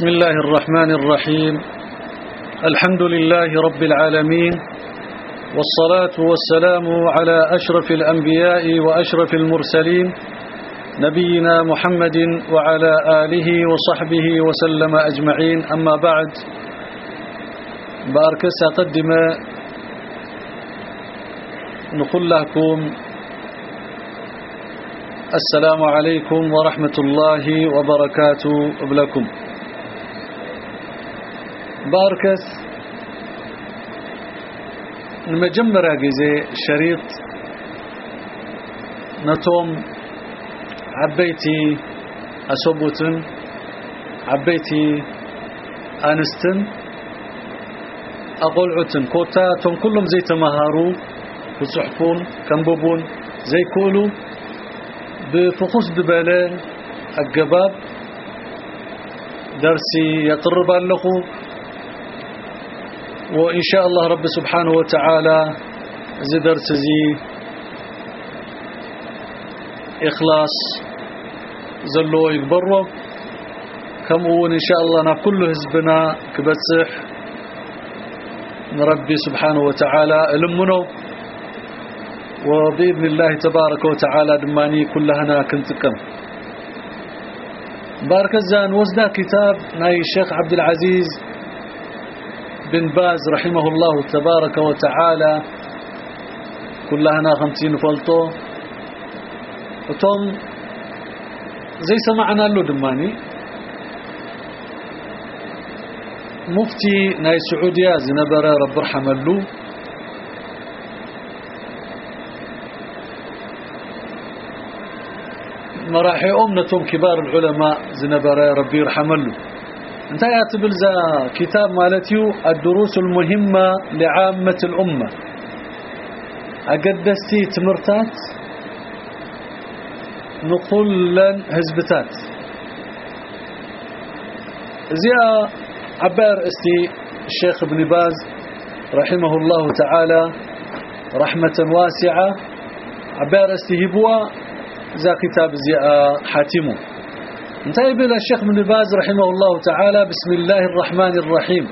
بسم الله الرحمن الرحيم. الحمد لله رب العالمين والصلاة والسلام على أشرف الأنبياء وأشرف المرسلين نبينا محمد وعلى آله وصحبه وسلم أجمعين. أما بعد باركس أقدم نقول لكم السلام عليكم ورحمة الله وبركاته لكم. باركس المجمرة جزي شريط نتوم عبيتي أصبوتن عبيتي أنستن أقولعتن كوتا توم كلهم زي تمهارو وصحفون كنبوبون زي كولو بفخوص دبالة الجباب درسي يقرب له وإن شاء الله رب سبحانه وتعالى زي درس زي إخلاص زلو يكبره. كم إن شاء الله كل هزبنا كبتصح نربي سبحانه وتعالى لمنه وبإذن الله تبارك وتعالى دماني كلها كنتكم. بارك الزان وزنا كتاب ناي الشيخ عبد العزيز بن باز رحمه الله تبارك وتعالى. كلها خمسين فلطو وتم زي سمعنا له دماني. مفتي ناي سعودية زنبرة رب رحم له مراحي أمنتهم كبار العلماء زنبرة ربي يرحم له أنت يا تبلزا كتاب مالتيو الدروس المهمة لعامة الأمة. أقدستي تمرتات؟ نقولا هزبتات. زي عبار استي الشيخ ابن باز رحمه الله تعالى رحمة واسعة عبار استي هبوا ذا كتاب زي حاتمه. انتهي بلا الشيخ ابن باز رحمه الله تعالى. بسم الله الرحمن الرحيم.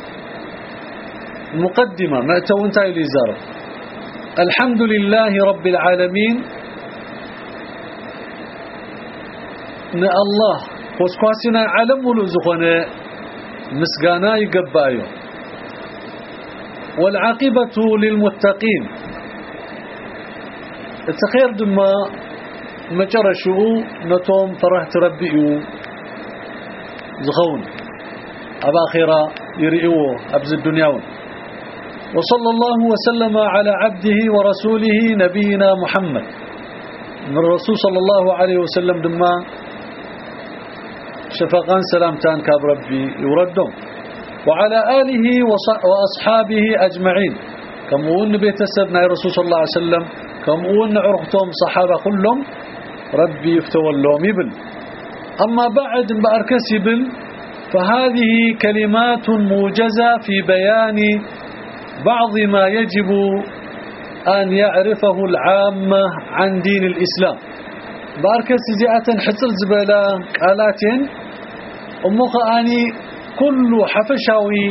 المقدمة ما تو انتهي لزاره الحمد لله رب العالمين. ن الله وسكواسنا عالم ولو زخونه مسغانا يقبايو. والعاقبة للمتقين. التخير دما مجرشو نتوم فرح تربيو زخون أبا خيرا يرئوه أبز الدنياون وصلى الله وسلم على عبده ورسوله نبينا محمد. من الرسول صلى الله عليه وسلم دما شفقان سلامتان كاب ربي يردهم وعلى آله وأصحابه أجمعين. كمون بيتسبنا الرسول صلى الله عليه وسلم كمون عرقتهم صحابة كلهم ربي يفتولهم يبل. أما بعد بأركس يبل فهذه كلمات موجزة في بيان بعض ما يجب أن يعرفه العامة عن دين الإسلام. باركس زيئة حصر زبالة قالاتين أمك أني كل حفشاوي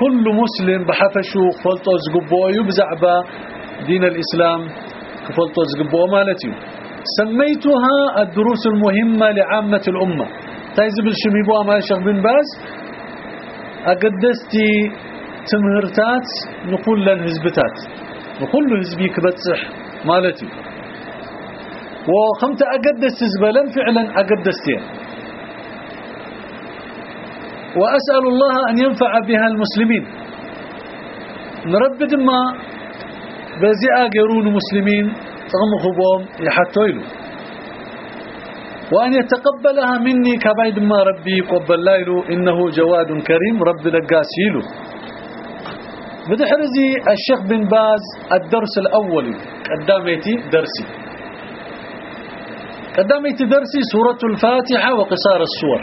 كل مسلم بحفشو فلطو زقبو يبزعبا دين الإسلام فلطو زقبو مالتي سميتها الدروس المهمة لعامة الأمة. تايزب الشميبوها مال الشيخ بن باز أقدستي تمهرتات نقول للهزبتات. نقول له هزبي كبتصح مالتي. وخمت أقدست زبلا فعلا أقدستين وأسأل الله أن ينفع بها المسلمين. نربد ما بزئا قيرون مسلمين. تغمخبهم يحتويلو وأن يتقبلها مني كبعد ما ربي قبل لايلو إنه جواد كريم رب لقاسيلو. بدحرزي الشيخ بن باز الدرس الأول قداميتي درسي. قداميتي درسي سورة الفاتحة وقصار السور.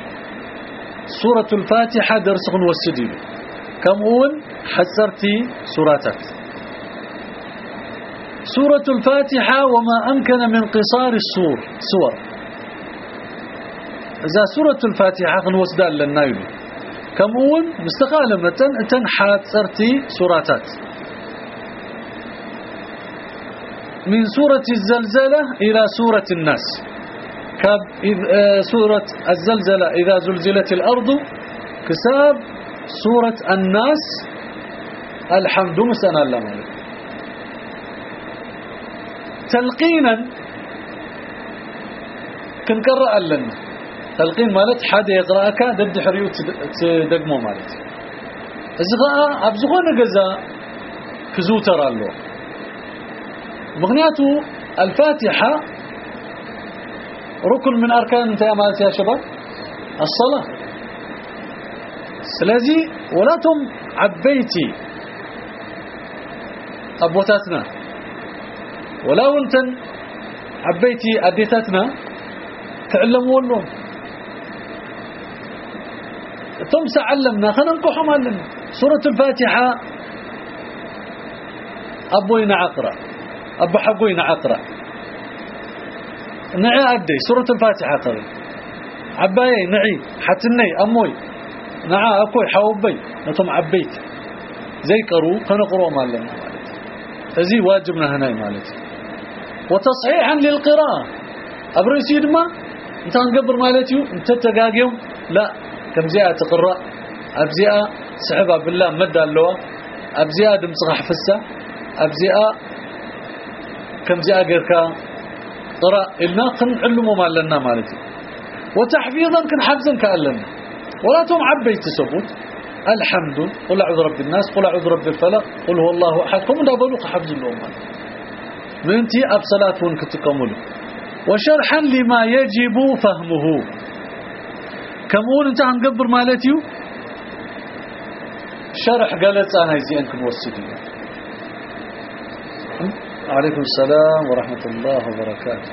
سورة الفاتحة درس والسديل كم أول حسرتي سوراتك. سورة الفاتحة وما أمكن من قصار السور سور. إذا سورة الفاتحة خنوص دال للنايل كمون مستقالمة تنحات صرتي سوراتات. من سورة الزلزلة إلى سورة الناس. كاب آه، سورة الزلزلة إذا زلزلت الأرض. كساب سورة الناس. الحمد مسنا الله تلقينا. كنقرأ لنا تلقين مالت حد يقرأك ضد حريو تدقمو مالت. ازغاء ابزغون غزا كزوتر الله مغنياته الفاتحة ركن من أركان انت يا مالت يا شباب. الصلاة. سلازي ولاتم عبيتي. أبوتاتنا. ولا ونتن عبيتي أديتاتنا تعلموا لهم تمسى علمنا خلينا نقحهم علمنا سورة الفاتحة. أبوينا عقرأ أبو حقوينا عقرأ نعي أدي. سورة الفاتحة طريق عبايي نعي. حتني أموي. نعا أكوي حوبي. نتم عبيت. زي كرو. كنقروا مالنا. هذه واجبنا هنا مالتي. وتصحيحا للقراءة. أبريسيد ما؟ إنت هنقبر مالتي إنت تقاقيهم لا. كم زيها تقرأ؟ أبزيها سحبها بالله مدى اللواء. أبزيها دمسغ حفسة أبزيها كم زيها قيركا قراء إلنا قن علموا مالنا مالتي وتحفيظا كن حفظا كألنا ولا توم عبيت تسبوت. الحمد. قل أعوذ رب الناس. قل أعوذ رب الفلق. قل هو الله أحد. كم دا بلوك حفظ اللهم من انتي أبصلات ونكتكمل وشرحا لما يجب فهمه. كمون انت هنقبر مالتيو؟ شرح قالت أنا يزي أنكم وسدي عليكم السلام ورحمة الله وبركاته.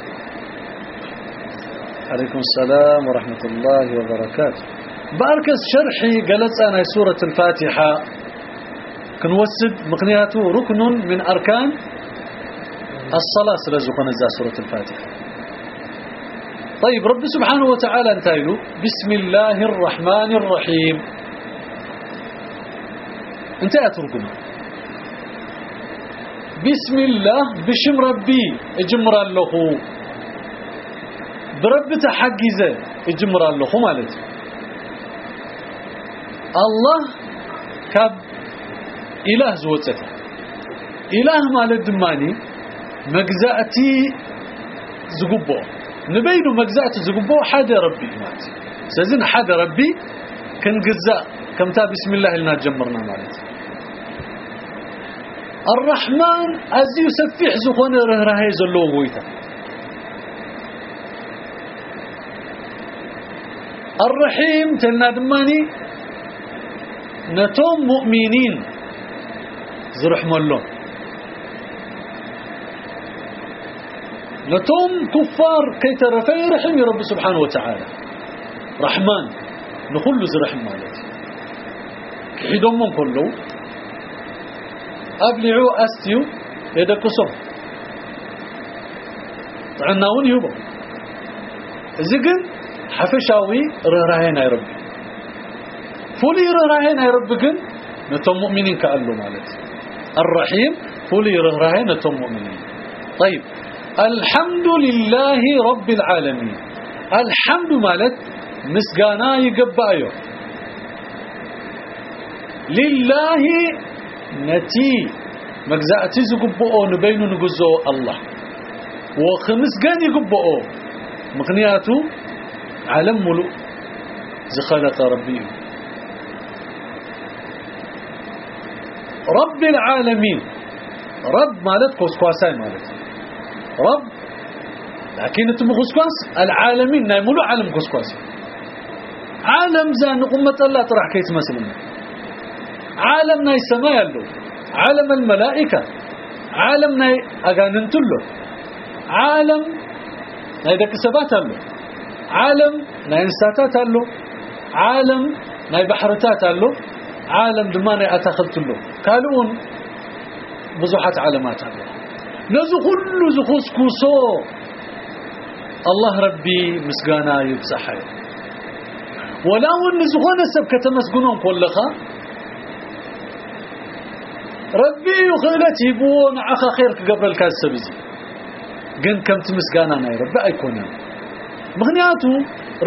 عليكم السلام ورحمة الله وبركاته. باركس شرحي قالت أنا سورة الفاتحة. كنوسد مقنياته ركن من أركان الصلاة سلزقنا سورة الفاتحة. طيب رب سبحانه وتعالى انتايلو بسم الله الرحمن الرحيم. انتهى ترقمه بسم الله بشم ربي اجمر له برب تحجزه اجمر له مالت. الله كاب إله زوجته. إله مالت دماني. مجزأتي زقبه نبينو مجزات زقبو حدا ربي مات. سازين حدا ربي كان جزاء. كم تا بسم الله لنا جمرنا مالت. الرحمن أزي يسفح زخون رهرهي زلو ويتا الرحيم تلنا دماني نتوم مؤمنين زرحم الله نتوم كفار كي ترفي رحم رب سبحانه وتعالى. رحمن. نخلو زي رحم مالتي كحيدهم من كله. أبلعوا أستيو. يدك صف طعناون يوبا زقن حفشاوي رهراهين يا ربي فولي رهراهين يا ربي قن نتوم مؤمنين كألو مالتي الرحيم. فولي رهراهين نتوم مؤمنين. طيب. الحمد لله رب العالمين. الحمد مالت مسقانا يقبايو لله نتي مجزأتي زقبؤو نبين نقزو الله. وخمس قان يقبؤو مقنياتو عالم ملو زخلق ربي. رب العالمين. رب مالت كوسكواساي مالت. رب. لكن أنتم كسكواس العالمين ناي ملو عالم كسكواس عالم زان قمة الله طرح كيت مسلم. عالم ناي سماء له عالم الملائكة. عالم ناي أغاننت له عالم ناي دك سبات له عالم ناي إنساتات له عالم ناي بحرتات له عالم دماني أتخلت له قالون بزحات عالمات له زخوس كوسو الله ربي مسقانا يبسحي ولا ونزخون سب كتمسكنون كلها ربي يخلت يبون عخا خير قبل الكاسب زي جن كم تمسكانا ناي ربي أيكونا. مغنياتو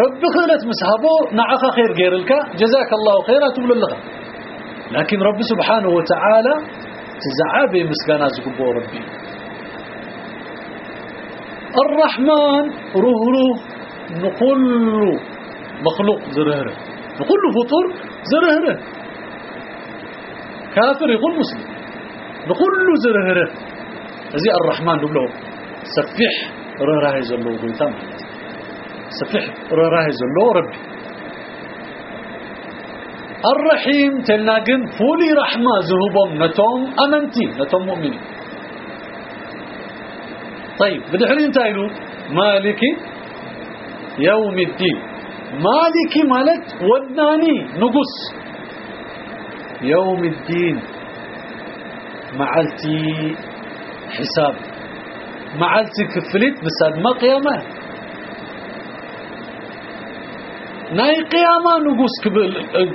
ربي خلت مسحبو نعخا خير غير جزاك الله خيرا تبل لها لكن ربي سبحانه وتعالى تزعابي مسكانا زقبو ربي. الرحمن روح روح. نقول مخلوق زرهرة. نقول فطور زرهرة. كافر يقول مسلم. نقول زرهرة. زي الرحمن نقول سفح راه زلو. قلت سفح راه زلو ربي. الرحيم تلناقن فولي رحمة زهوبهم نتوم أمنتي. نتوم مؤمنين. طيب بدي حلين تايلو مالكي يوم الدين. مالك ودناني نقص. يوم الدين. معلتي حساب. معلتي كفلت بساد ما قيامة. ناي قيامة نقوس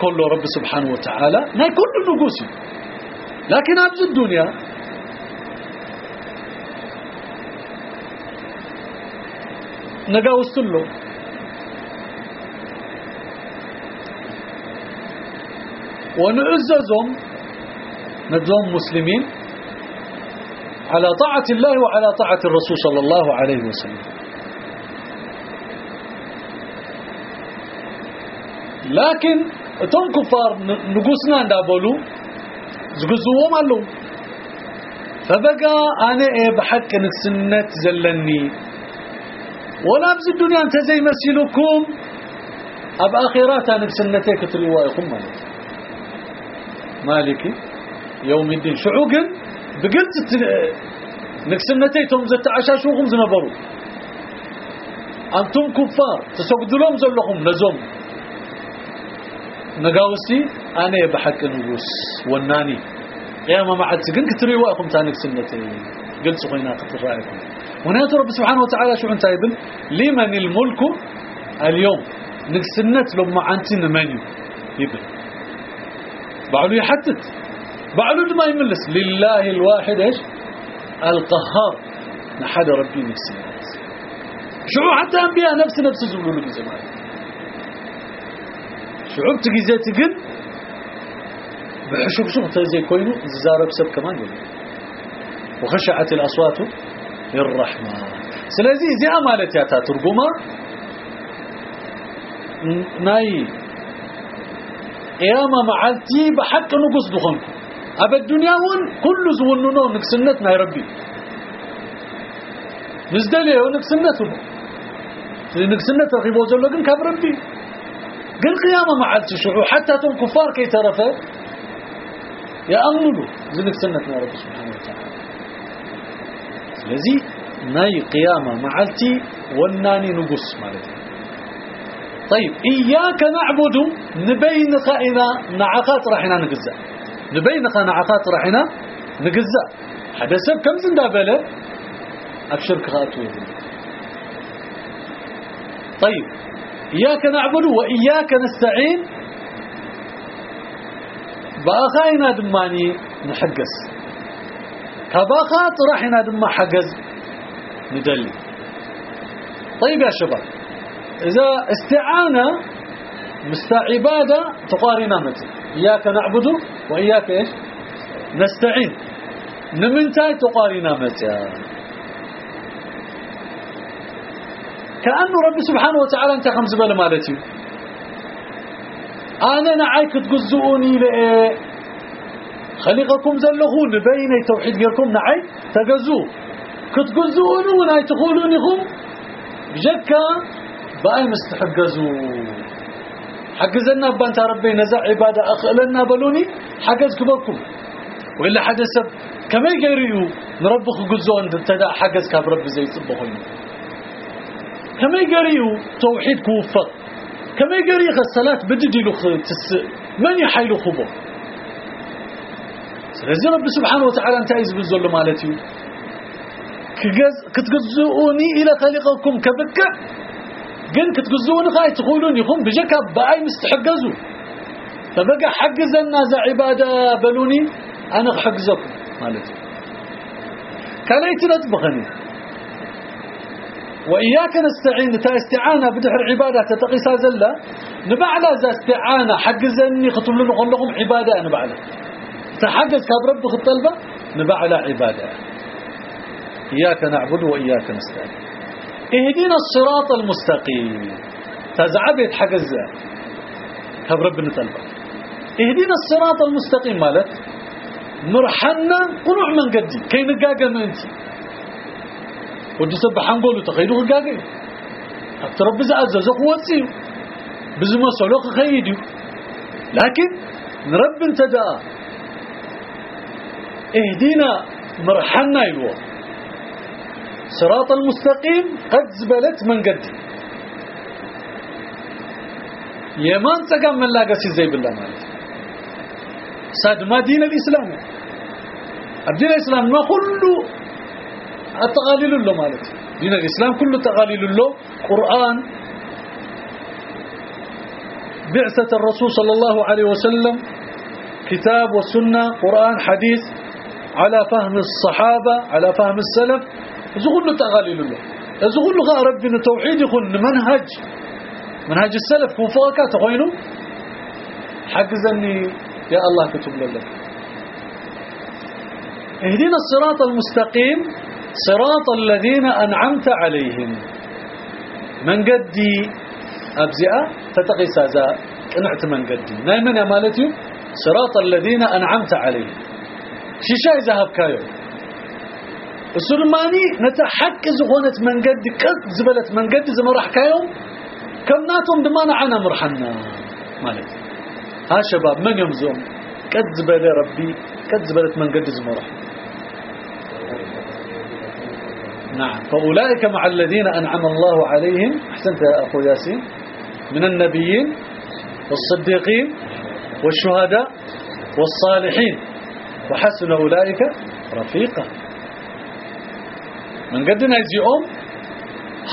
كله رب سبحانه وتعالى. ناي كل نقوسي لكن أبز الدنيا نقاوست له ونعززهم نجوم مسلمين على طاعة الله وعلى طاعة الرسول صلى الله عليه وسلم. لكن تم كفار نقصنا اندابولو زقزوهم قالوا فبقى إيه بحق نكسنت زلني ولا بز الدنيا أنت زي مسيلكم أب آخراتها نكسنتك تريوايكم مالك. مالكي يوم الدين. شعوقا بقلت نكسنتيتهم زت عشاشوهم زنبروا أنتم كفار. تسجدوا لهم زلهم. نزوم. نقاوسي. أنا بحق نقوس. وناني. قيامة ما عاد سجن كتريواكم تانك سنتي قلت سخينا قتل ونهاية رب سبحانه وتعالى شو عن تايبن لمن الملك اليوم؟ نكسنت لما عنتي نمانيو. يبن بعلو يحدد. بعلو ما يملس. لله الواحد إيش؟ القهار. نحد ربي نكسنت شو حتى أنبياء نفس نفس زولوا لك زمان. شعوب تجيزات جن بحشوك شوف زي كوينو؟ زارب سب كمان يقول. وخشعت الأصوات للرحمن. سلازي زي أمالت يا ترجمة. ناي. قيامة معلتي بحق نقص دخنكم أبا الدنيا ون كل زوننو نكسنت ناي ربي. نزدلي ونكسنته نكسنت رخيبو زلو كن كاب ربي. قل قيامة مع التشعو حتى تم كفار كي ترفه. يأمنوا ذلك سنة يا رب سبحانه وتعالى. الذي ناي قيامة معلتي والناني نقص مالتي. طيب إياك نعبد نبين خائنا نعقات رحنا نقزة. نبين نعقات رحنا نقزة. حدث كم زندابله أبشرك خاتو طيب إياك نعبد وإياك نستعين. بأخاينا دماني نحجز كباخات راحنا دم حجز ندلي طيب يا شباب إذا استعانة مستعبادة تقارنا متى؟ إياك نعبد وإياك إيش؟ نستعين. نمنتاي تقارنا متى؟ كأنه رب سبحانه وتعالى أنت خمس بلا مالتي. أنا نعيك تقزؤوني لإيه؟ خليقكم زلخون بين توحيد غيركم نعي تقزو كتقزؤوني ونعي تقولونيهم بجكا بأي مستحقزو حقزنا بأنت ربي نزع عبادة أخلنا بلوني كبركم وإلا حدث كما يقريو نربخ قزون تدع حقز كاب رب زي صبخين كما يقريو توحيد كوفق كما يقري الصلاة بدي له تس من يحيل خبو سلازي رب سبحانه وتعالى انت عايز بالظل مالتي كتجزؤوني إلى خالقكم كبكة قن كتقزون خاي تقولون يخون بجكا باي مستحقزوا فبقى حقزنا ذا عبادة بلوني أنا حقزكم مالتي كاليت نطبخني وإياك نستعين تا استعانة بدحر عبادة تتقي سازلة نبعلا ذا استعانة حقزني خطب لنا لهم عبادة نبعلا تحقز كاب ربك الطلبة؟ نبعلا عبادة. إياك نعبد وإياك نستعين. اهدنا الصراط المستقيم. تزعبت حقز كاب ربنا طلبة اهدنا الصراط المستقيم مالت مرحنا قنوع من قدي كي نقاقا ما أنت. ودي سبح نقولوا تخيلوا قاقا رب زعزز قوتي بزما سلوك خيدي لكن نرب انتدى اهدينا مرحنا يلو صراط المستقيم قد زبلت من قدي يمان تقام من لاقسي زي بالله مالك. ما دين الإسلام. الدين الإسلام ما كله التقاليل له مالك. دين الإسلام كله تقاليل له قرآن. بعثة الرسول صلى الله عليه وسلم. كتاب والسنة قرآن حديث. على فهم الصحابة على فهم السلف. زغل له تقاليل له زغل له ربنا توحيد يكون منهج. منهج السلف وفوقك تقوينه حق زني يا الله كتب لك اهدنا الصراط المستقيم صراط الذين أنعمت عليهم. من قدي أبزئة تتقي سازا قنعت من قدي. نايمن يا مالتي؟ صراط الذين أنعمت عليهم. شيشاي ذهب كايو السلماني نتحك زغونت من قد من قد زمرح كايو كم ناتهم دمانا عنا مرحنا. مالتي ها شباب من يمزون كذب لي ربي كذبت من قد زمره نعم. فأولئك مع الذين أنعم الله عليهم أحسنت يا أخو ياسين من النبيين والصديقين والشهداء والصالحين وحسن أولئك رفيقا. من قدنا يزيئهم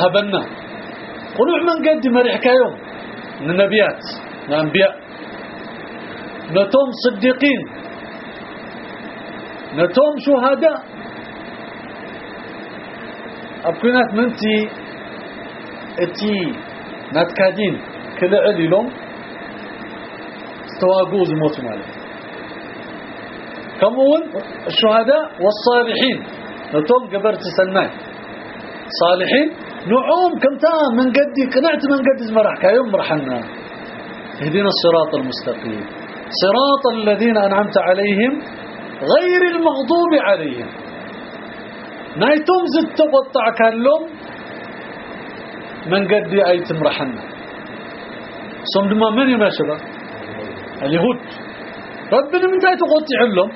هبنا. قلوع من قد مريح يوم من النبيات من الأنبياء. نتوم صديقين. نتوم شهداء. أبكنات منتي إتي. ناتكادين كل عدي لهم استواقوز موت مالك. كمون الشهداء والصالحين. نتوم قبرت سناي. صالحين؟ نعوم كمتا من قدي قنعت من قد زمرح كيوم مرحنا اهدنا الصراط المستقيم. صراط الذين أنعمت عليهم غير المغضوب عليهم. نايتم زد تقطع كاللهم من قد أي تمرحنا صمدما من يا شباب اليهود ربنا من تاي تقطع لهم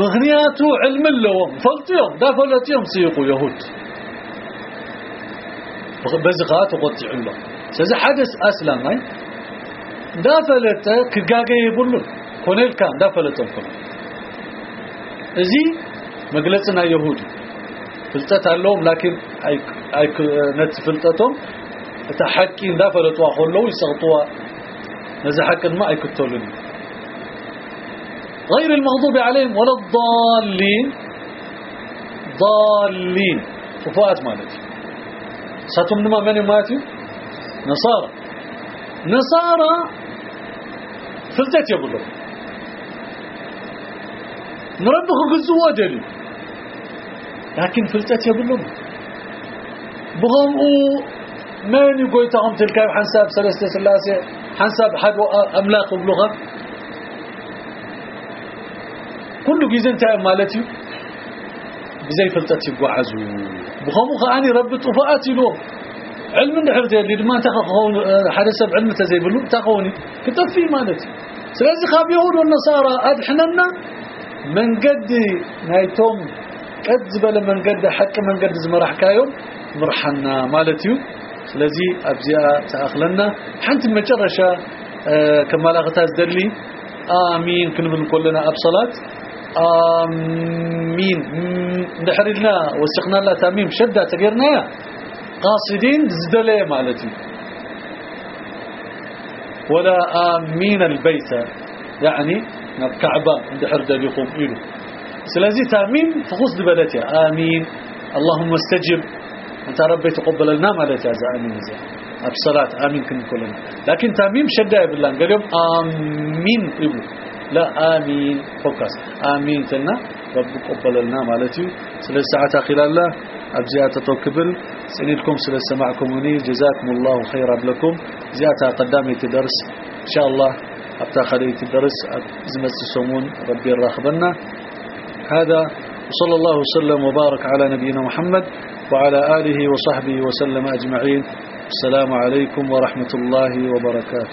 مغنياتو علم لهم فلتيهم دا فلتيهم سيقوا يهود. بزغات وقطع لهم سيزا حدث أسلام هاي دافلت كغاغي يبلون كونيل كان دافلتهم كل إزي مجلسنا يهودي فلتت لهم لكن نت فلتتهم. تحكي دافلتوا خلو يسقطوا. نزا حق ما أي كتولني غير المغضوب عليهم ولا الضالين. ضالين. ففوات مالتي. ساتم نما من ماتي. نصارى. نصارى فلتت يقولوا نربخ قزوا جري لكن فلتت يقولوا بغم من يقول تهم تلك حنساب سلسة سلاسة. حنساب حد أملاق بلغة كل جيزن تاع مالتي. بزي فلتت يقعزوا بغم خاني رب طفاءتي له. علم النحر اللي ما تخون حدث بعلم تزيبلو. تخوني كتفي مالتي. سلازي خاب يهود والنصارى أدحننا من قد نايتهم. قد زبل من قد حق من قد زمرح كايوم. مرحنا مالتيو سلازي أبزياء تأخلنا حنت مجرشة آه كما لاغتاز دلي آمين. كنبن كلنا أبصلات. آمين. نحر لنا وسقنا الله تاميم شدة تقيرنا قاصدين زدلي مالتي. ولا آمين البيت. يعني الكعبة عند حرد لكم إله سلازي تأمين تخص دبلتها آمين. اللهم استجب. أنت ربي تقبل لنا مالتها آمين. زي الصلاة آمين كن كلنا. لكن تاميم شدة بالله قال يوم آمين إبو. لا آمين. فوكس. آمين تلنا. رب قبل لنا مالتي. سلسة ساعة خلال الله أبزيات توكبل. سنيلكم سلسة معكم وني. جزاكم الله خيرا لكم. زيادة قدامي تدرس. إن شاء الله أبتا خليت الدرس زمت السمون ربي الراخبنا. هذا وصلى الله وسلم وبارك على نبينا محمد وعلى آله وصحبه وسلم أجمعين. السلام عليكم ورحمة الله وبركاته.